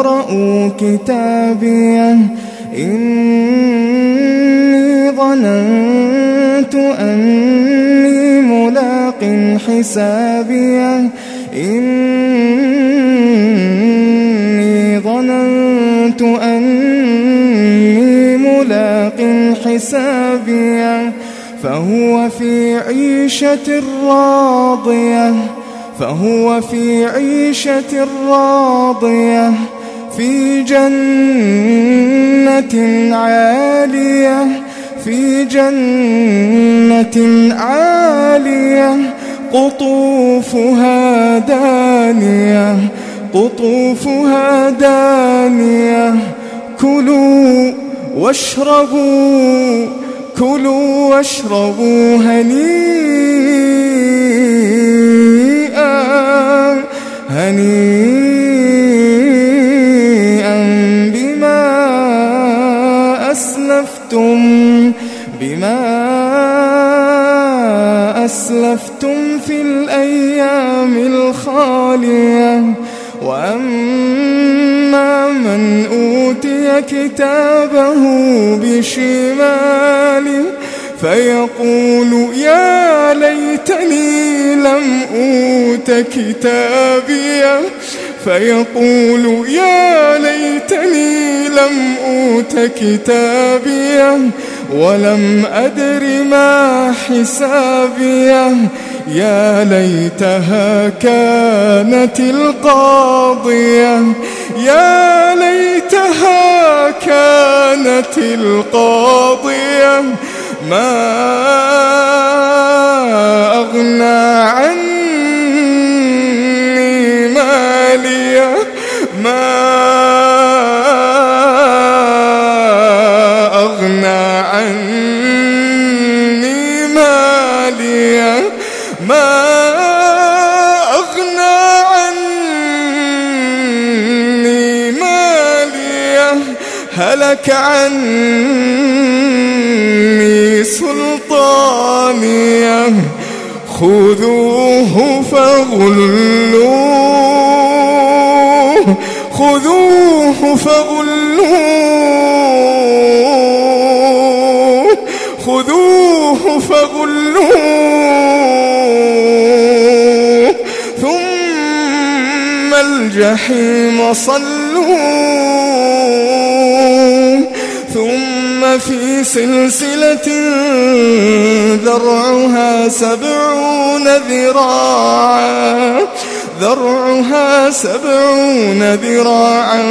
اقرءوا كتابيه إني ظننت أني ملاق حسابيه إني ظننت أني ملاق حسابيه فهو في عيشة راضية فهو في عيشة راضية في جنة عالية في جنة عالية قطوفها دانية قطوفها دانية. كلوا واشربوا كلوا واشربوا هنيئا. أسلفتم بما أسلفتم في الأيام الخالية. وأما من أوتي كتابه بشماله فيقول يا ليتني لم أوت كتابيه فيقول يا لم أوت كتابيه ولم أدر ما حسابيه يا ليتها كانت القاضية يا ليتها كانت القاضية ما مالية ما أغنى عني مالية هلك عني سلطانية خذوه فغلوه خذوه فغلوه الجحيم صلوه ثم في سلسلة ذرعها سبعون ذراعا. ذرعها سبعون ذراعا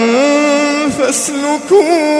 فاسلكوه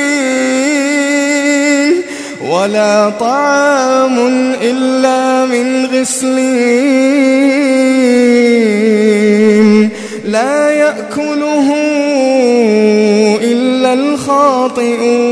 ولا طعام إلا من غسلين. لا يأكله إلا الخاطئون.